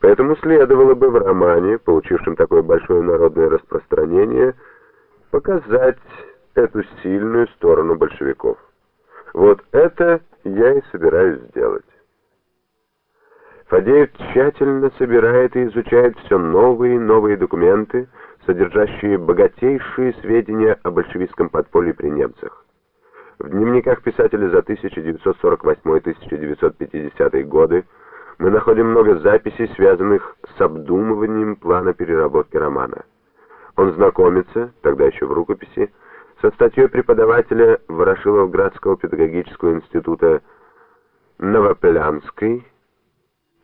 Поэтому следовало бы в романе, получившем такое большое народное распространение, показать эту сильную сторону большевиков. Вот это я и собираюсь сделать. Фадеев тщательно собирает и изучает все новые и новые документы, содержащие богатейшие сведения о большевистском подполье при немцах. В дневниках писателя за 1948-1950 годы мы находим много записей, связанных с обдумыванием плана переработки романа. Он знакомится, тогда еще в рукописи, со статьей преподавателя Ворошиловградского педагогического института Новополянской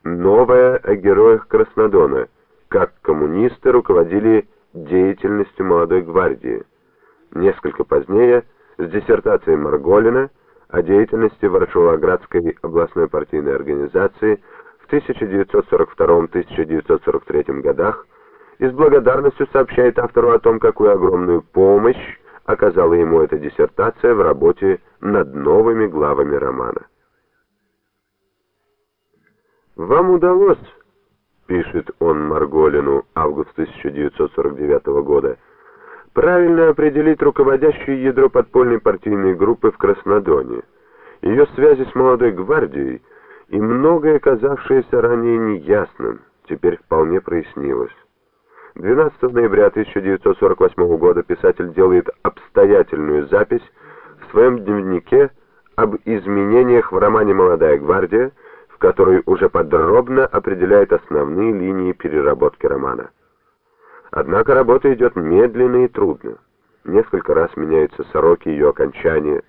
«Новая о героях Краснодона. Как коммунисты руководили деятельностью молодой гвардии». Несколько позднее с диссертацией Марголина о деятельности Ворошиловградской областной партийной организации в 1942-1943 годах и с благодарностью сообщает автору о том, какую огромную помощь оказала ему эта диссертация в работе над новыми главами романа. «Вам удалось, — пишет он Марголину, август 1949 года, — правильно определить руководящее ядро подпольной партийной группы в Краснодоне, ее связи с молодой гвардией и многое, казавшееся ранее неясным, теперь вполне прояснилось. 12 ноября 1948 года писатель делает обстоятельную запись в своем дневнике об изменениях в романе «Молодая гвардия», в которой уже подробно определяет основные линии переработки романа. Однако работа идет медленно и трудно. Несколько раз меняются сроки ее окончания.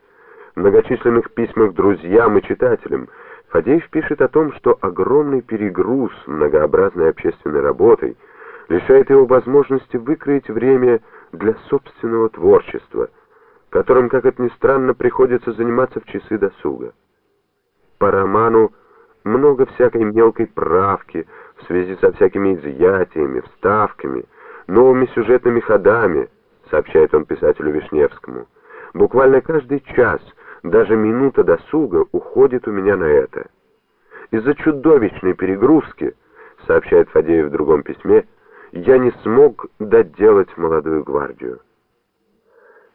В многочисленных письмах друзьям и читателям Фадеев пишет о том, что огромный перегруз многообразной общественной работой – лишает его возможности выкроить время для собственного творчества, которым, как это ни странно, приходится заниматься в часы досуга. По роману много всякой мелкой правки в связи со всякими изъятиями, вставками, новыми сюжетными ходами, сообщает он писателю Вишневскому. Буквально каждый час, даже минута досуга уходит у меня на это. Из-за чудовищной перегрузки, сообщает Фадеев в другом письме, я не смог доделать молодую гвардию.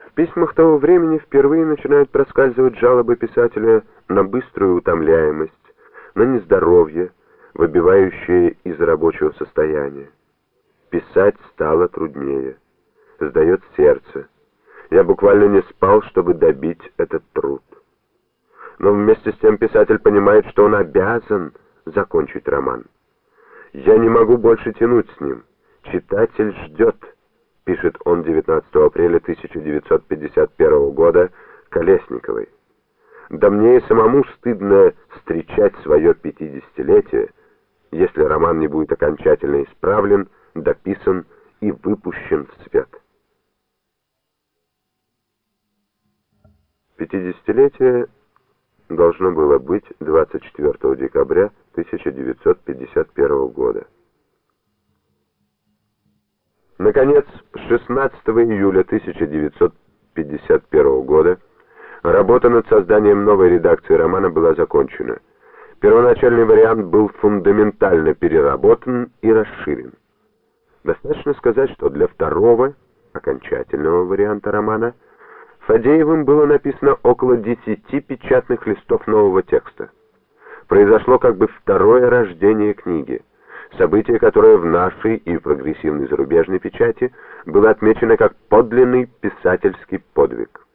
В письмах того времени впервые начинают проскальзывать жалобы писателя на быструю утомляемость, на нездоровье, выбивающее из рабочего состояния. Писать стало труднее, сдает сердце. Я буквально не спал, чтобы добить этот труд. Но вместе с тем писатель понимает, что он обязан закончить роман. Я не могу больше тянуть с ним. «Читатель ждет», — пишет он 19 апреля 1951 года Колесниковой. «Да мне и самому стыдно встречать свое пятидесятилетие, если роман не будет окончательно исправлен, дописан и выпущен в свет». Пятидесятилетие должно было быть 24 декабря 1951 года. Наконец, 16 июля 1951 года работа над созданием новой редакции романа была закончена. Первоначальный вариант был фундаментально переработан и расширен. Достаточно сказать, что для второго, окончательного варианта романа, Фадеевым было написано около десяти печатных листов нового текста. Произошло как бы второе рождение книги событие, которое в нашей и прогрессивной зарубежной печати было отмечено как подлинный писательский подвиг.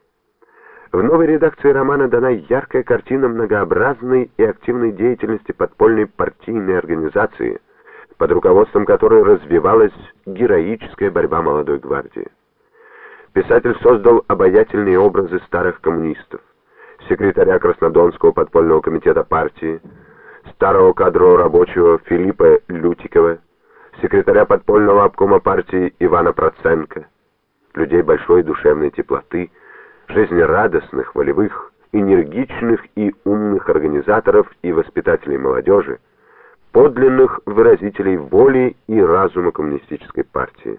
В новой редакции романа дана яркая картина многообразной и активной деятельности подпольной партийной организации, под руководством которой развивалась героическая борьба молодой гвардии. Писатель создал обаятельные образы старых коммунистов, секретаря Краснодонского подпольного комитета партии, старого кадрового рабочего Филиппа Лютикова, секретаря подпольного обкома партии Ивана Проценко, людей большой душевной теплоты, жизнерадостных, волевых, энергичных и умных организаторов и воспитателей молодежи, подлинных выразителей воли и разума коммунистической партии.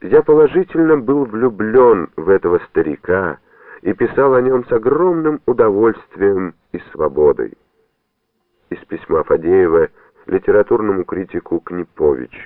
Я положительно был влюблен в этого старика, и писал о нем с огромным удовольствием и свободой. из письма Фадеева литературному критику Книпович.